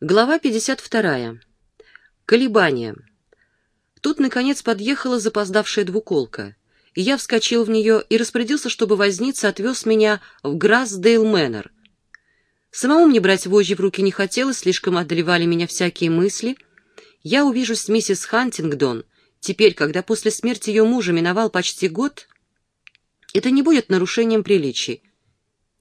Глава 52. Колебания. Тут, наконец, подъехала запоздавшая двуколка, и я вскочил в нее и распорядился, чтобы возница отвез меня в Грассдейл Мэннер. Самому мне брать вожжи в руки не хотелось, слишком одолевали меня всякие мысли. Я увижусь с миссис Хантингдон, теперь, когда после смерти ее мужа миновал почти год. Это не будет нарушением приличий.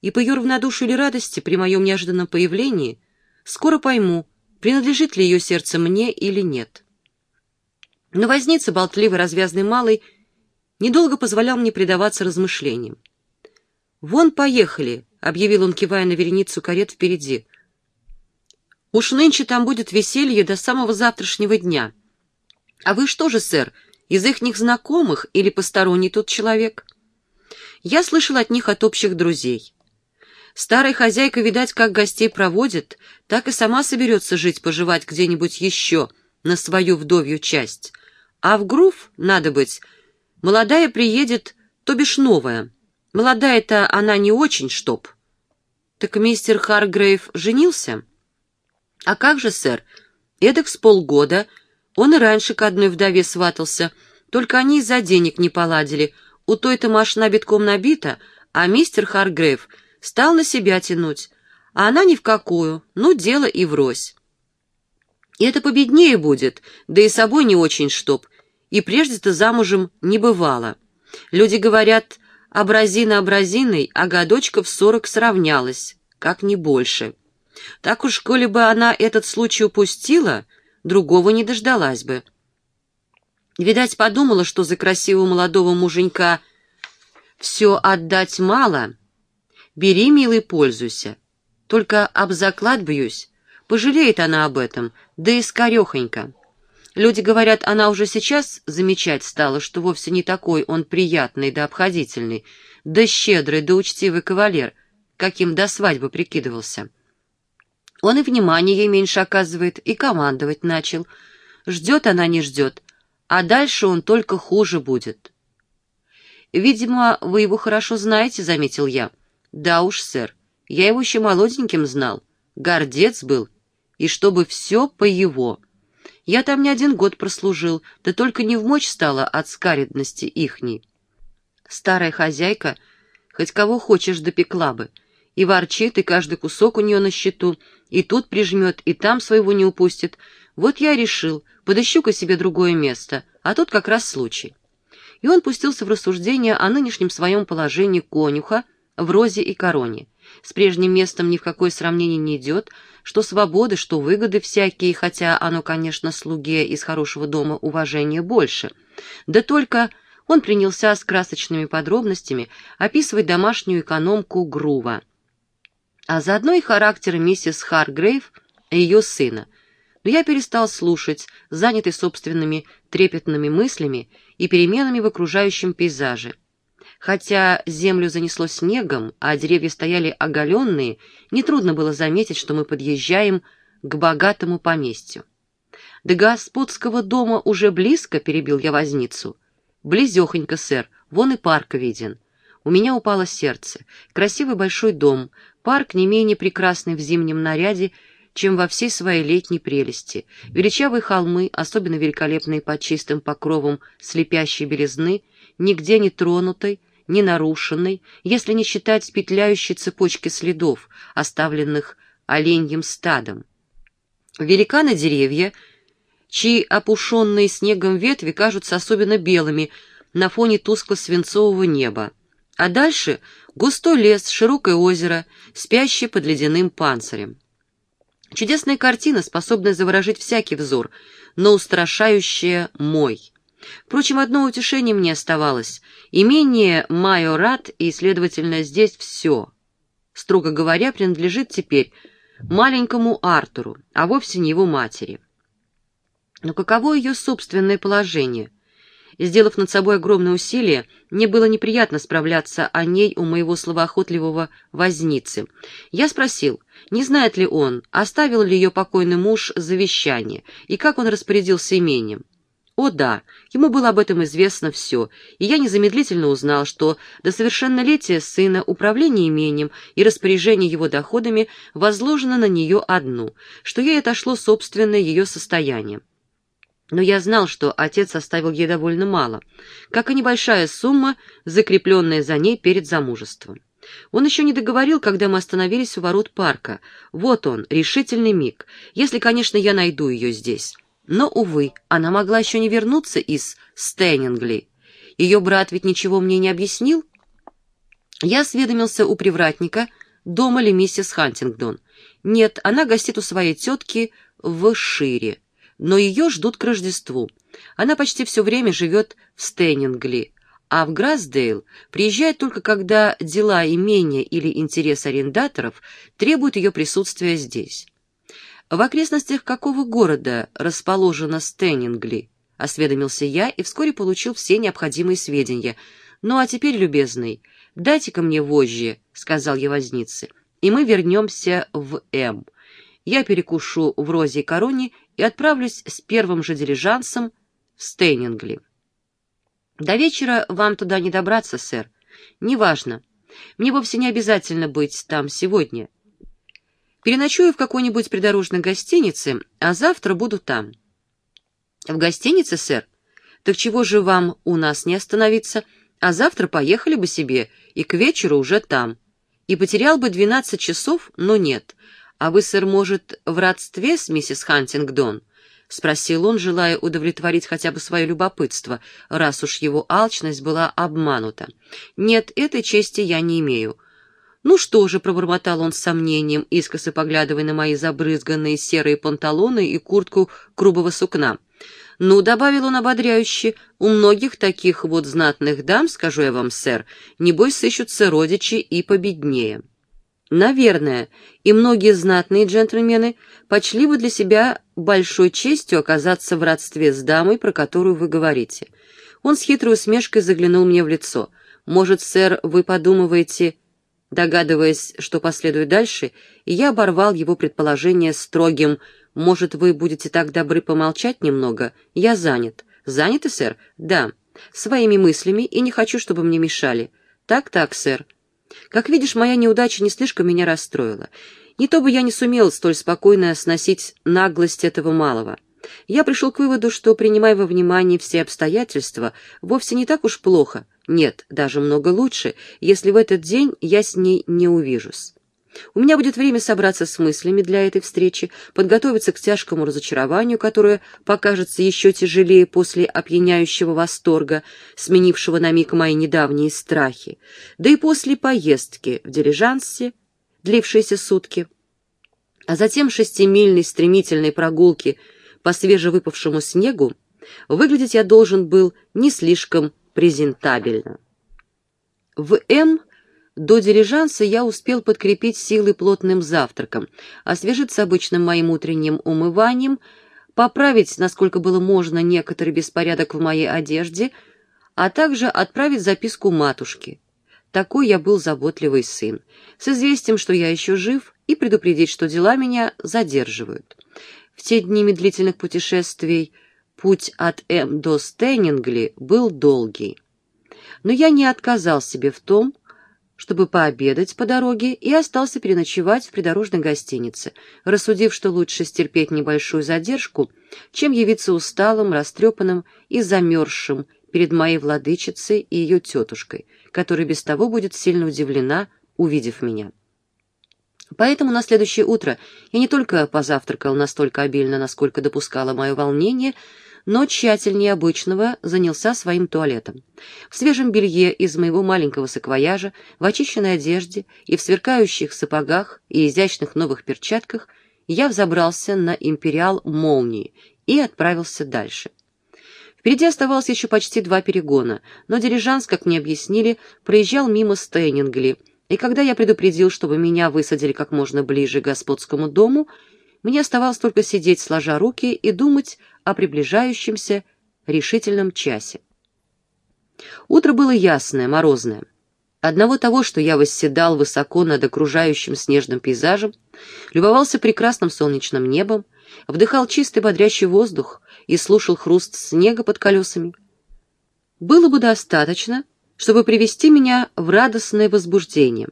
И по ее равнодушию или радости при моем неожиданном появлении — Скоро пойму, принадлежит ли ее сердце мне или нет. Но возница, болтливый развязный малый, недолго позволял мне предаваться размышлениям. «Вон поехали», — объявил он, кивая на вереницу карет впереди. «Уж нынче там будет веселье до самого завтрашнего дня. А вы что же, сэр, из ихних знакомых или посторонний тут человек?» Я слышал от них от общих друзей. Старая хозяйка, видать, как гостей проводит, так и сама соберется жить-поживать где-нибудь еще на свою вдовью часть. А в Грув, надо быть, молодая приедет, то бишь новая. Молодая-то она не очень, чтоб. Так мистер Харгрейв женился? А как же, сэр, эдак с полгода. Он и раньше к одной вдове сватался, только они из-за денег не поладили. У той-то машина битком набита, а мистер Харгрейв — Стал на себя тянуть, а она ни в какую, ну, дело и врозь. И это победнее будет, да и собой не очень чтоб, и прежде-то замужем не бывало. Люди говорят, образина образиной, а годочка в сорок сравнялась, как не больше. Так уж, коли бы она этот случай упустила, другого не дождалась бы. Видать, подумала, что за красивого молодого муженька все отдать мало — Бери, милый, пользуйся. Только об заклад бьюсь. Пожалеет она об этом, да и скорехонько. Люди говорят, она уже сейчас замечать стала, что вовсе не такой он приятный да обходительный, да щедрый да учтивый кавалер, каким до свадьбы прикидывался. Он и внимание ей меньше оказывает, и командовать начал. Ждет она не ждет, а дальше он только хуже будет. «Видимо, вы его хорошо знаете», — заметил я. Да уж, сэр, я его еще молоденьким знал. Гордец был, и чтобы все по его. Я там не один год прослужил, да только не в мочь стала от скаредности ихней. Старая хозяйка, хоть кого хочешь, допекла бы, и ворчит, и каждый кусок у нее на счету, и тут прижмет, и там своего не упустит. Вот я решил, подыщу-ка себе другое место, а тут как раз случай. И он пустился в рассуждение о нынешнем своем положении конюха, в розе и короне. С прежним местом ни в какое сравнение не идет, что свободы, что выгоды всякие, хотя оно, конечно, слуге из хорошего дома уважения больше. Да только он принялся с красочными подробностями описывать домашнюю экономку Грува, а заодно и характер миссис Харгрейв и ее сына. Но я перестал слушать, занятый собственными трепетными мыслями и переменами в окружающем пейзаже. Хотя землю занесло снегом, а деревья стояли оголенные, нетрудно было заметить, что мы подъезжаем к богатому поместью. «До господского дома уже близко», — перебил я возницу. «Близехонько, сэр, вон и парк виден». У меня упало сердце. Красивый большой дом, парк не менее прекрасный в зимнем наряде, чем во всей своей летней прелести. Величавые холмы, особенно великолепные под чистым покровом слепящей белизны, нигде не тронутой, не нарушенной, если не считать петляющей цепочки следов, оставленных оленьим стадом. Великаны деревья, чьи опушенные снегом ветви кажутся особенно белыми на фоне тускло-свинцового неба. А дальше густой лес, широкое озеро, спящее под ледяным панцирем. Чудесная картина, способная заворожить всякий взор, но устрашающая мой. Впрочем, одно утешение мне оставалось. Имение Майорат и, следовательно, здесь все, строго говоря, принадлежит теперь маленькому Артуру, а вовсе не его матери. Но каково ее собственное положение? Сделав над собой огромное усилие, мне было неприятно справляться о ней у моего словоохотливого возницы. Я спросил, не знает ли он, оставил ли ее покойный муж завещание, и как он распорядился имением. О да, ему было об этом известно все, и я незамедлительно узнал, что до совершеннолетия сына управление имением и распоряжение его доходами возложено на нее одну, что ей отошло собственное ее состояние. Но я знал, что отец оставил ей довольно мало, как и небольшая сумма, закрепленная за ней перед замужеством. Он еще не договорил, когда мы остановились у ворот парка. Вот он, решительный миг, если, конечно, я найду ее здесь. Но, увы, она могла еще не вернуться из Стейнингли. Ее брат ведь ничего мне не объяснил. Я осведомился у привратника, дома ли миссис Хантингдон. Нет, она гостит у своей тетки в Шире, но ее ждут к Рождеству. Она почти все время живет в Стейнингли, а в Грасдейл приезжает только когда дела имения или интерес арендаторов требуют ее присутствия здесь. «В окрестностях какого города расположена Стэннингли?» — осведомился я и вскоре получил все необходимые сведения. «Ну а теперь, любезный, дайте-ка мне вожжи», — сказал я вознице, — «и мы вернемся в М. Я перекушу в Розе и Короне и отправлюсь с первым же дилижансом в Стейнингли». «До вечера вам туда не добраться, сэр. Неважно. Мне вовсе не обязательно быть там сегодня». Переночую в какой-нибудь придорожной гостинице, а завтра буду там. В гостинице, сэр? Так чего же вам у нас не остановиться? А завтра поехали бы себе, и к вечеру уже там. И потерял бы двенадцать часов, но нет. А вы, сэр, может, в родстве с миссис Хантингдон? — спросил он, желая удовлетворить хотя бы свое любопытство, раз уж его алчность была обманута. «Нет, этой чести я не имею. «Ну что же», — пробормотал он с сомнением, искоса поглядывая на мои забрызганные серые панталоны и куртку грубого сукна. «Ну», — добавил он ободряюще, — «у многих таких вот знатных дам, скажу я вам, сэр, небось сыщутся родичи и победнее». Наверное, и многие знатные джентльмены почли бы для себя большой честью оказаться в родстве с дамой, про которую вы говорите. Он с хитрой усмешкой заглянул мне в лицо. «Может, сэр, вы подумываете...» Догадываясь, что последует дальше, я оборвал его предположение строгим «Может, вы будете так добры помолчать немного? Я занят». «Заняты, сэр?» «Да. Своими мыслями, и не хочу, чтобы мне мешали». «Так-так, сэр». «Как видишь, моя неудача не слишком меня расстроила. Не то бы я не сумел столь спокойно сносить наглость этого малого. Я пришел к выводу, что, принимая во внимание все обстоятельства, вовсе не так уж плохо, нет, даже много лучше, если в этот день я с ней не увижусь. У меня будет время собраться с мыслями для этой встречи, подготовиться к тяжкому разочарованию, которое покажется еще тяжелее после опьяняющего восторга, сменившего на миг мои недавние страхи, да и после поездки в дилижансе, длившейся сутки, а затем шестимильной стремительной прогулки по свежевыпавшему снегу, выглядеть я должен был не слишком презентабельно. В М до дилижанса я успел подкрепить силы плотным завтраком, освежиться обычным моим утренним умыванием, поправить, насколько было можно, некоторый беспорядок в моей одежде, а также отправить записку матушке. Такой я был заботливый сын, с известием, что я еще жив, и предупредить, что дела меня задерживают. В те дни медлительных путешествий Путь от М до Стейнингли был долгий. Но я не отказал себе в том, чтобы пообедать по дороге, и остался переночевать в придорожной гостинице, рассудив, что лучше стерпеть небольшую задержку, чем явиться усталым, растрепанным и замерзшим перед моей владычицей и ее тетушкой, которая без того будет сильно удивлена, увидев меня. Поэтому на следующее утро я не только позавтракал настолько обильно, насколько допускало мое волнение, но тщательнее обычного занялся своим туалетом. В свежем белье из моего маленького саквояжа, в очищенной одежде и в сверкающих сапогах и изящных новых перчатках я взобрался на империал молнии и отправился дальше. Впереди оставалось еще почти два перегона, но дирижанс, как мне объяснили, проезжал мимо Стейнингли, и когда я предупредил, чтобы меня высадили как можно ближе к господскому дому, мне оставалось только сидеть, сложа руки, и думать о приближающемся решительном часе. Утро было ясное, морозное. Одного того, что я восседал высоко над окружающим снежным пейзажем, любовался прекрасным солнечным небом, вдыхал чистый бодрящий воздух и слушал хруст снега под колесами. Было бы достаточно, чтобы привести меня в радостное возбуждение.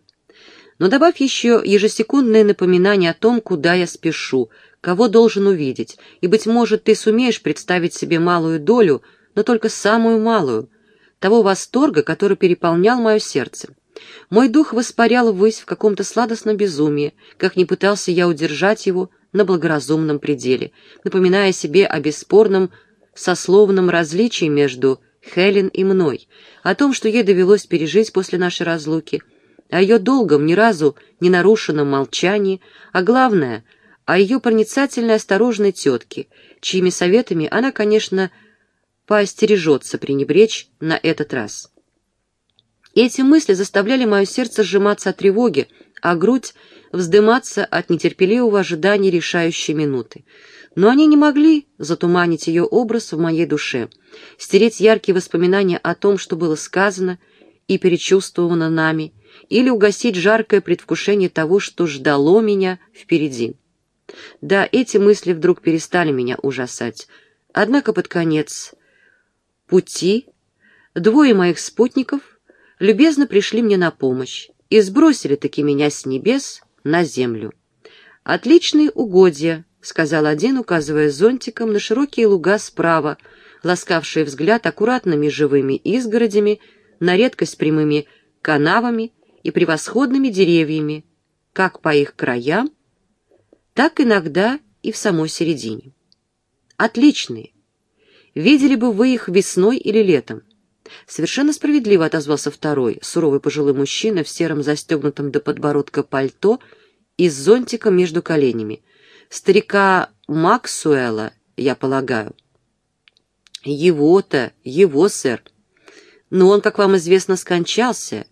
Но добавь еще ежесекундное напоминание о том, куда я спешу, кого должен увидеть, и, быть может, ты сумеешь представить себе малую долю, но только самую малую, того восторга, который переполнял мое сердце. Мой дух воспарял ввысь в каком-то сладостном безумии, как не пытался я удержать его на благоразумном пределе, напоминая себе о бесспорном сословном различии между Хелен и мной, о том, что ей довелось пережить после нашей разлуки, о ее долгом, ни разу не нарушенном молчании, а главное, о ее проницательной осторожной тетке, чьими советами она, конечно, поостережется пренебречь на этот раз. Эти мысли заставляли мое сердце сжиматься от тревоги, а грудь вздыматься от нетерпеливого ожидания решающей минуты. Но они не могли затуманить ее образ в моей душе, стереть яркие воспоминания о том, что было сказано и перечувствовано нами, или угасить жаркое предвкушение того, что ждало меня впереди. Да, эти мысли вдруг перестали меня ужасать. Однако под конец пути двое моих спутников любезно пришли мне на помощь и сбросили таки меня с небес на землю. «Отличные угодья», — сказал один, указывая зонтиком на широкие луга справа, ласкавшие взгляд аккуратными живыми изгородями, на редкость прямыми канавами и превосходными деревьями, как по их краям, так иногда и в самой середине. Отличные. Видели бы вы их весной или летом. Совершенно справедливо отозвался второй, суровый пожилой мужчина в сером застегнутом до подбородка пальто и с зонтиком между коленями. Старика Максуэла, я полагаю. Его-то, его, сэр. Но он, как вам известно, скончался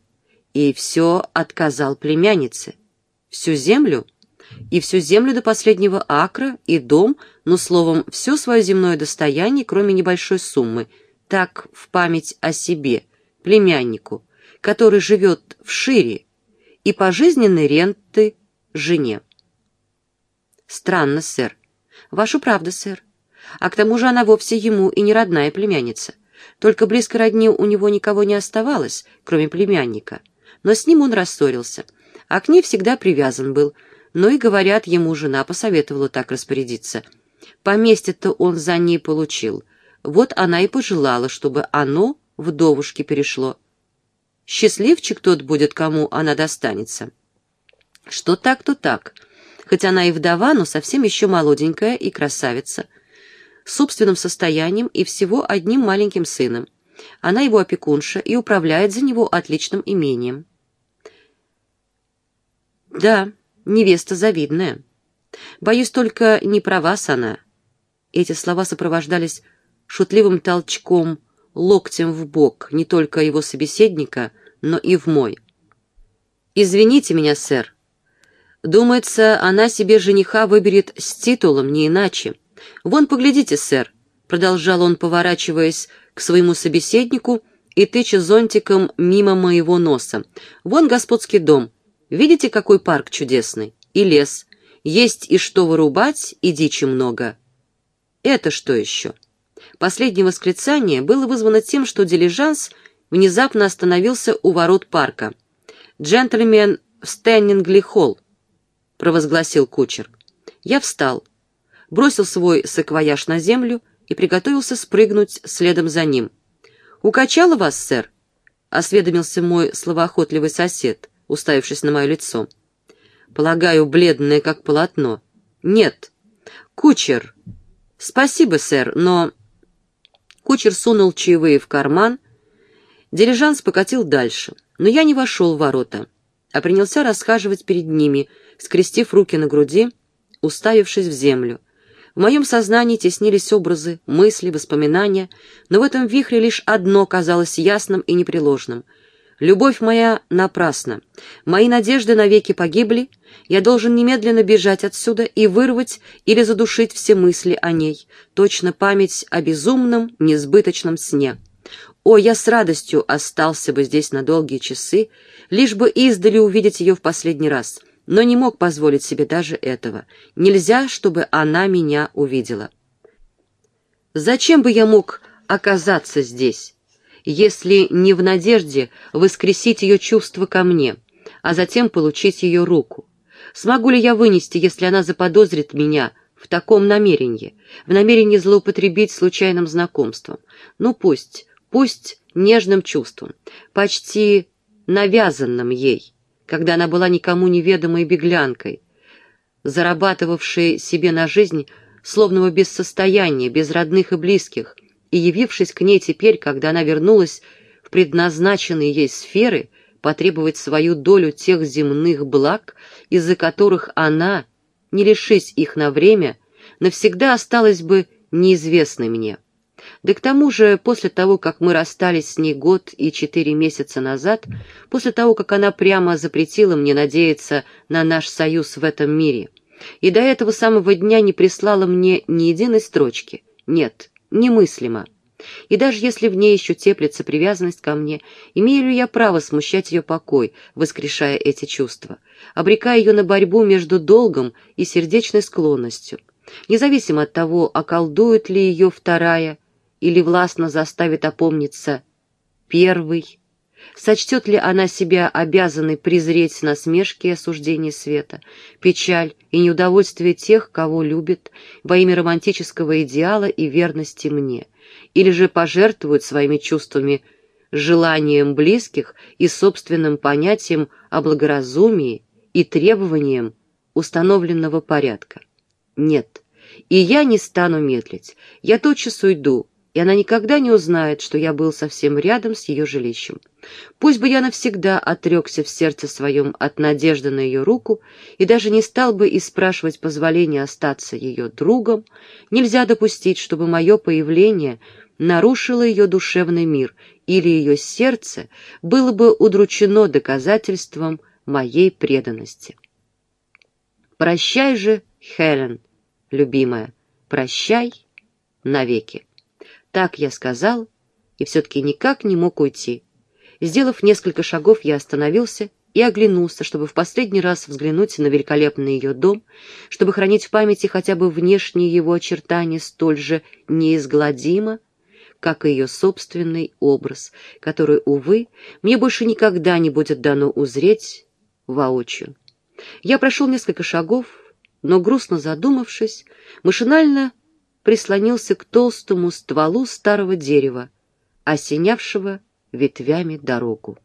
и все отказал племяннице. Всю землю? И всю землю до последнего акра, и дом, ну, словом, все свое земное достояние, кроме небольшой суммы — так в память о себе, племяннику, который живет в Шире, и пожизненной ренты жене. Странно, сэр. Вашу правду, сэр. А к тому же она вовсе ему и не родная племянница. Только близко родни у него никого не оставалось, кроме племянника. Но с ним он рассорился, а к ней всегда привязан был. Но и, говорят, ему жена посоветовала так распорядиться. Поместье-то он за ней получил, вот она и пожелала, чтобы оно вдовушке перешло. Счастливчик тот будет, кому она достанется. Что так, то так. Хоть она и вдова, но совсем еще молоденькая и красавица. С собственным состоянием и всего одним маленьким сыном. Она его опекунша и управляет за него отличным имением. Да, невеста завидная. Боюсь, только не про вас она. Эти слова сопровождались шутливым толчком, локтем в бок не только его собеседника, но и в мой. «Извините меня, сэр. Думается, она себе жениха выберет с титулом, не иначе. Вон, поглядите, сэр», — продолжал он, поворачиваясь к своему собеседнику и тыча зонтиком мимо моего носа. «Вон господский дом. Видите, какой парк чудесный? И лес. Есть и что вырубать, и дичи много. Это что еще?» Последнее восклицание было вызвано тем, что дилижанс внезапно остановился у ворот парка. «Джентльмен в Стэннингли-холл», — провозгласил кучер. Я встал, бросил свой саквояж на землю и приготовился спрыгнуть следом за ним. «Укачало вас, сэр?» — осведомился мой словоохотливый сосед, уставившись на мое лицо. «Полагаю, бледное, как полотно». «Нет». «Кучер». «Спасибо, сэр, но...» Кучер сунул чаевые в карман. Дилижанс покатил дальше, но я не вошел в ворота, а принялся расхаживать перед ними, скрестив руки на груди, уставившись в землю. В моем сознании теснились образы, мысли, воспоминания, но в этом вихре лишь одно казалось ясным и непреложным — Любовь моя напрасна. Мои надежды навеки погибли. Я должен немедленно бежать отсюда и вырвать или задушить все мысли о ней. Точно память о безумном, несбыточном сне. О, я с радостью остался бы здесь на долгие часы, лишь бы издали увидеть ее в последний раз, но не мог позволить себе даже этого. Нельзя, чтобы она меня увидела. Зачем бы я мог оказаться здесь, если не в надежде воскресить ее чувства ко мне, а затем получить ее руку? Смогу ли я вынести, если она заподозрит меня в таком намерении, в намерении злоупотребить случайным знакомством? Ну пусть, пусть нежным чувством, почти навязанным ей, когда она была никому неведомой беглянкой, зарабатывавшей себе на жизнь словно без состояния, без родных и близких, и явившись к ней теперь, когда она вернулась в предназначенные ей сферы, потребовать свою долю тех земных благ, из-за которых она, не лишись их на время, навсегда осталась бы неизвестной мне. Да к тому же, после того, как мы расстались с ней год и четыре месяца назад, после того, как она прямо запретила мне надеяться на наш союз в этом мире, и до этого самого дня не прислала мне ни единой строчки, нет, немыслимо. И даже если в ней еще теплится привязанность ко мне, имею ли я право смущать ее покой, воскрешая эти чувства, обрекая ее на борьбу между долгом и сердечной склонностью, независимо от того, околдует ли ее вторая или властно заставит опомниться первый, сочтет ли она себя обязанной презреть насмешки и осуждения света, печаль и неудовольствие тех, кого любит, во имя романтического идеала и верности мне, или же пожертвует своими чувствами, желанием близких и собственным понятием о благоразумии и требованием установленного порядка. Нет, и я не стану медлить, я тотчас уйду, и она никогда не узнает, что я был совсем рядом с ее жилищем. Пусть бы я навсегда отрекся в сердце своем от надежды на ее руку и даже не стал бы и спрашивать позволения остаться ее другом, нельзя допустить, чтобы мое появление нарушило ее душевный мир или ее сердце было бы удручено доказательством моей преданности. Прощай же, Хелен, любимая, прощай навеки. Так я сказал, и все-таки никак не мог уйти. Сделав несколько шагов, я остановился и оглянулся, чтобы в последний раз взглянуть на великолепный ее дом, чтобы хранить в памяти хотя бы внешние его очертания столь же неизгладимо, как и ее собственный образ, который, увы, мне больше никогда не будет дано узреть воочию. Я прошел несколько шагов, но, грустно задумавшись, машинально прислонился к толстому стволу старого дерева, осенявшего ветвями дорогу.